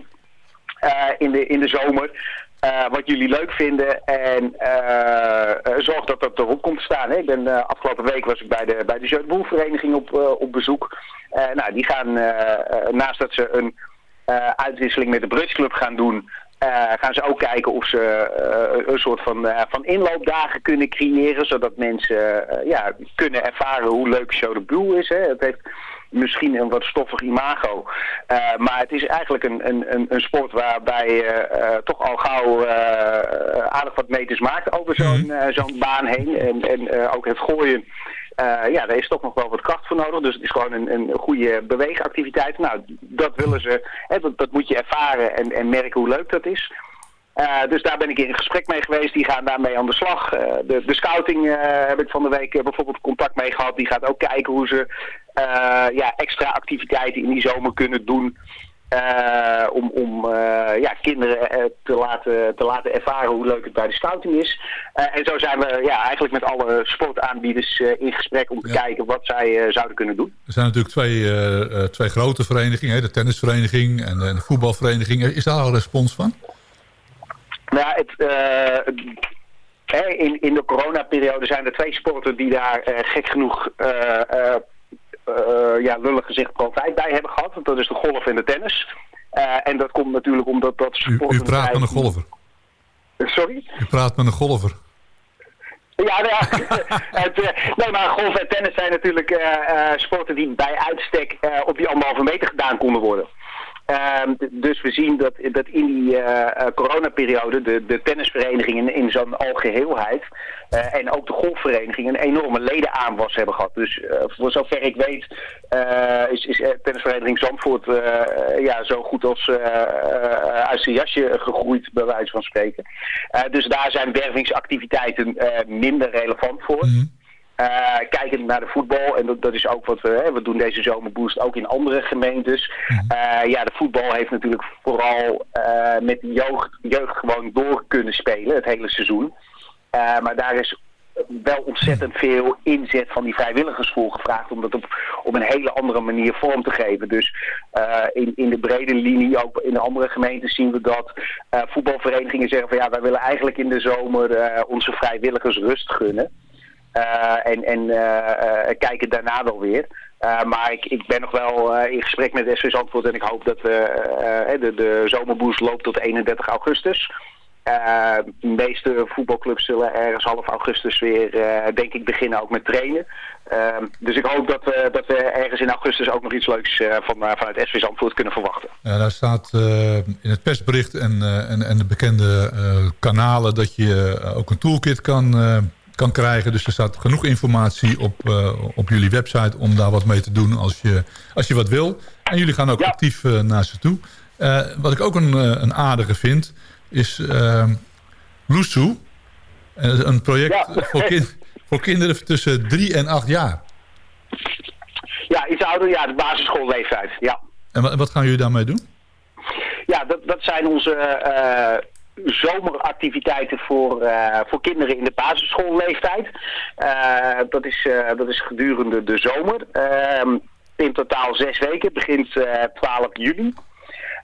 eh, in, de, in de zomer. Eh, wat jullie leuk vinden en eh, eh, zorg dat dat erop komt te staan. Hè. Ik ben, afgelopen week was ik bij de, bij de Jeugd Boel vereniging op, op bezoek. Nou, die gaan, naast dat ze een uitwisseling met de Brits Club gaan doen... gaan ze ook kijken of ze een soort van, van inloopdagen kunnen creëren... zodat mensen ja, kunnen ervaren hoe leuk Show de Boel is. Hè. Het heeft misschien een wat stoffig imago. Eh, maar het is eigenlijk een, een, een, sport waarbij je eh, toch al gauw eh, aardig wat meters maakt over zo'n eh, zo'n baan heen. En, en ook het gooien, ja, daar is toch nog wel wat kracht voor nodig. Dus het is gewoon een, een goede beweegactiviteit. Nou, dat willen ze, hè, dat, dat moet je ervaren en, en merken hoe leuk dat is. Eh, dus daar ben ik in gesprek mee geweest. Die gaan daarmee aan de slag. Eh, de, de scouting eh, heb ik van de week bijvoorbeeld contact mee gehad. Die gaat ook kijken hoe ze ja, extra activiteiten in die zomer kunnen doen. om om ja, kinderen te, laten, te laten ervaren hoe leuk het bij de scouting is. En zo zijn we ja, eigenlijk met alle sportaanbieders in gesprek om te Ja. kijken wat zij zouden kunnen doen. Er zijn natuurlijk twee, twee grote verenigingen. Hè, de tennisvereniging en de, de voetbalvereniging. Is daar al respons van? Nou, ja, het, eh, hè, in, in de coronaperiode zijn er twee sporten die daar eh, gek genoeg eh, ja, lullig gezegd profijt bij hebben gehad. Dat is de golf en de tennis. En dat komt natuurlijk omdat dat U, sporten u praat met een golfer. Sorry? U praat met een golfer. Ja, nou ja het, nee, maar golf en tennis zijn natuurlijk sporten die bij uitstek op die anderhalve meter gedaan konden worden. Ehm, dus we zien dat, dat in die eh, eh, coronaperiode de, de tennisverenigingen in zo'n algeheelheid eh, en ook de golfverenigingen een enorme ledenaanwas hebben gehad. Dus voor zover ik weet is, is tennisvereniging Zandvoort ja, zo goed als uit zijn jasje gegroeid, bij wijze van spreken. Dus daar zijn wervingsactiviteiten minder relevant voor. Mhm. Kijkend naar de voetbal, en dat, dat is ook wat we, hè, we doen deze zomerboost ook in andere gemeentes. Eh, ja, de voetbal heeft natuurlijk vooral eh, met de jeugd, jeugd gewoon door kunnen spelen het hele seizoen. Eh, maar daar is wel ontzettend veel inzet van die vrijwilligers voor gevraagd om dat op, op een hele andere manier vorm te geven. Dus eh, in, in de brede linie, ook in de andere gemeenten zien we dat eh, voetbalverenigingen zeggen van ja, wij willen eigenlijk in de zomer eh, onze vrijwilligers rust gunnen. Eh, en en eh, eh, kijken daarna wel weer. Maar ik, ik ben nog wel in gesprek met SV Zandvoort en ik hoop dat we, de, de zomerboost loopt tot 31 augustus. De meeste voetbalclubs zullen ergens half augustus weer, denk ik, beginnen ook met trainen. Dus ik hoop dat we, dat we ergens in augustus ook nog iets leuks van, vanuit SV Zandvoort kunnen verwachten. Ja, daar staat in het persbericht en, en, en de bekende kanalen... dat je ook een toolkit kan, kan krijgen. Dus er staat genoeg informatie op, eh, op jullie website... om daar wat mee te doen als je, als je wat wil. En jullie gaan ook Ja. actief eh, naar ze toe. Eh, wat ik ook een, een aardige vind, is uh, Lusu. Een project Ja. voor, kind, voor kinderen tussen drie en acht jaar. Ja, iets ouder, ja, de basisschoolleeftijd, ja. En wat, wat gaan jullie daarmee doen? Ja, dat, dat zijn onze zomeractiviteiten voor, eh, voor kinderen in de basisschoolleeftijd. Eh, dat, is, eh, dat is gedurende de zomer. Ehm, in totaal zes weken, het begint eh 12 juli.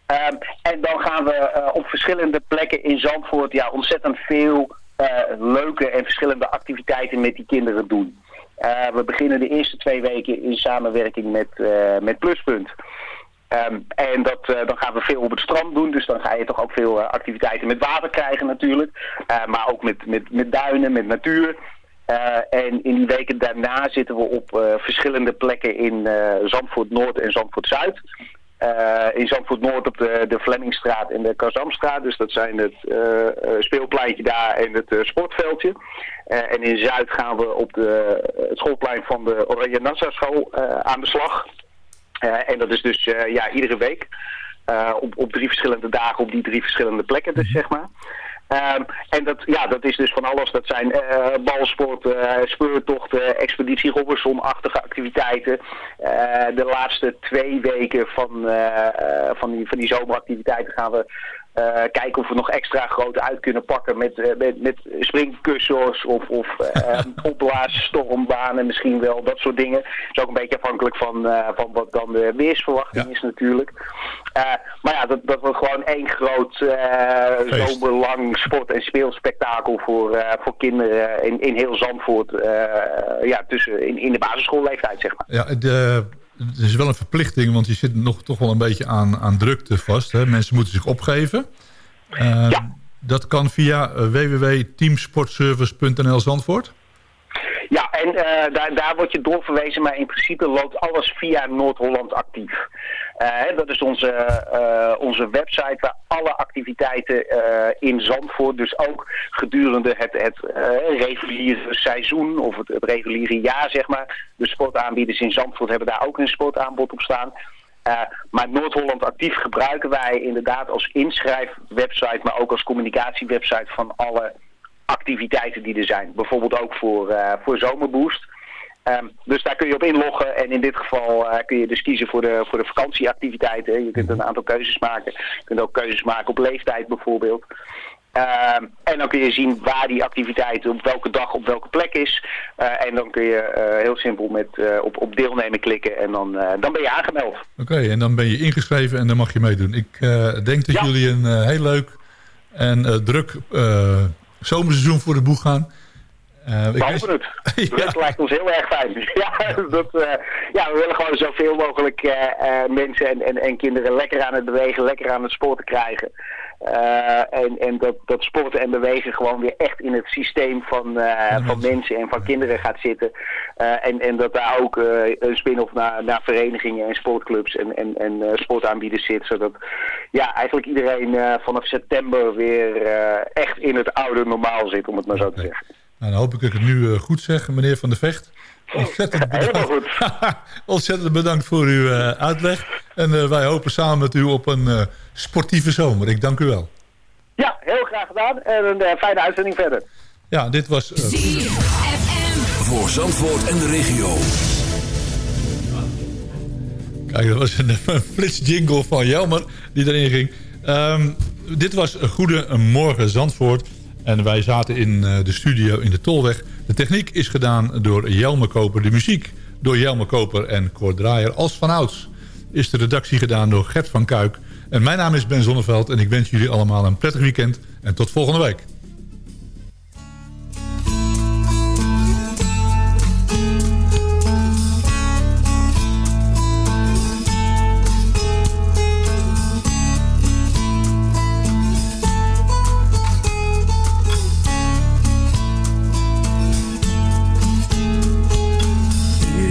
Ehm, en dan gaan we op verschillende plekken in Zandvoort ja, ontzettend veel leuke en verschillende activiteiten met die kinderen doen. We beginnen de eerste twee weken in samenwerking met, met Pluspunt. Ehm, en dat, eh, dan gaan we veel op het strand doen. Dus dan ga je toch ook veel eh, activiteiten met water krijgen natuurlijk. Eh, maar ook met, met, met duinen, met natuur. En in die weken daarna zitten we op verschillende plekken in Zandvoort Noord en Zandvoort Zuid. In Zandvoort Noord op de, de Flemmingstraat en de Kazamstraat. Dus dat zijn het speelpleintje daar en het sportveldje. En in Zuid gaan we op de, het schoolplein van de Oranje Nassau school aan de slag. Eh, en dat is dus eh, ja, iedere week. Eh, op, op drie verschillende dagen op die drie verschillende plekken dus, zeg maar. Ehm, en dat, ja, dat is dus van alles. Dat zijn eh balsport, speurtochten, expeditie Robinson-achtige activiteiten. De laatste twee weken van, van, die, van die zomeractiviteiten gaan we eh, kijken of we nog extra groot uit kunnen pakken met, eh, met, met springkussens of, of uh, opblaasstormbanen misschien wel, dat soort dingen. Het is ook een beetje afhankelijk van, van wat dan de weersverwachting is natuurlijk. maar ja, dat, dat wordt gewoon één groot zomerlang sport- en speelspektakel voor, voor kinderen in, in heel Zandvoort, ja, tussen, in, in de basisschoolleeftijd zeg maar. Ja, de het is wel een verplichting, want je zit nog toch wel een beetje aan, aan drukte vast. Hè? Mensen moeten zich opgeven. Uh, Dat kan via eh, www.teamsportservice.nl Zandvoort? Ja, en uh, daar, daar word je doorverwezen, maar in principe loopt alles via Noord-Holland actief. Uh, dat is onze, uh, onze website waar alle activiteiten in Zandvoort, dus ook gedurende het, het reguliere seizoen of het, het, reguliere jaar, zeg maar. De sportaanbieders in Zandvoort hebben daar ook een sportaanbod op staan. maar Noord-Holland Actief gebruiken wij inderdaad als inschrijfwebsite, maar ook als communicatiewebsite van alle activiteiten die er zijn. Bijvoorbeeld ook voor, uh, voor Zomerboost. Um, dus daar kun je op inloggen en in dit geval uh, kun je dus kiezen voor de, voor de vakantieactiviteiten. Je kunt een aantal keuzes maken. Je kunt ook keuzes maken op leeftijd bijvoorbeeld. Um, en dan kun je zien waar die activiteit op welke dag op welke plek is. Uh, en dan kun je heel simpel met, op, op deelnemen klikken en dan, dan ben je aangemeld. Oké, okay, en dan ben je ingeschreven en dan mag je meedoen. Ik denk dat ja. jullie een heel leuk en druk zomerseizoen voor de boeg gaan. Uh, ik wist... het. ja. Dat lijkt ons heel erg fijn. ja, dat, uh, ja, we willen gewoon zoveel mogelijk uh, mensen en, en, en kinderen lekker aan het bewegen, lekker aan het sporten krijgen. en en dat, dat sporten en bewegen gewoon weer echt in het systeem van, van mensen en van kinderen gaat zitten. en, en dat daar ook een spin-off naar, naar verenigingen en sportclubs en, en, en sportaanbieders zit. Zodat ja, eigenlijk iedereen vanaf september weer echt in het oude normaal zit, om het maar zo te zeggen. Nou, dan hoop ik dat ik het nu uh, goed zeg, meneer Van der Vecht. Ontzettend bedankt, Ontzettend bedankt voor uw uh, uitleg. En uh, wij hopen samen met u op een sportieve zomer. Ik dank u wel. Ja, heel graag gedaan. En een fijne uitzending verder. Ja, dit was... voor Zandvoort en de regio. Kijk, dat was een, een flits jingle van Jelmer die erin ging. Um, dit was Goedemorgen Zandvoort. En wij zaten in de studio in de Tolweg. De techniek is gedaan door Jelme Koper. De muziek door Jelme Koper en Cor Draaier. Als vanouds is de redactie gedaan door Gert van Kuik. En mijn naam is Ben Zonneveld en ik wens jullie allemaal een prettig weekend. En tot volgende week.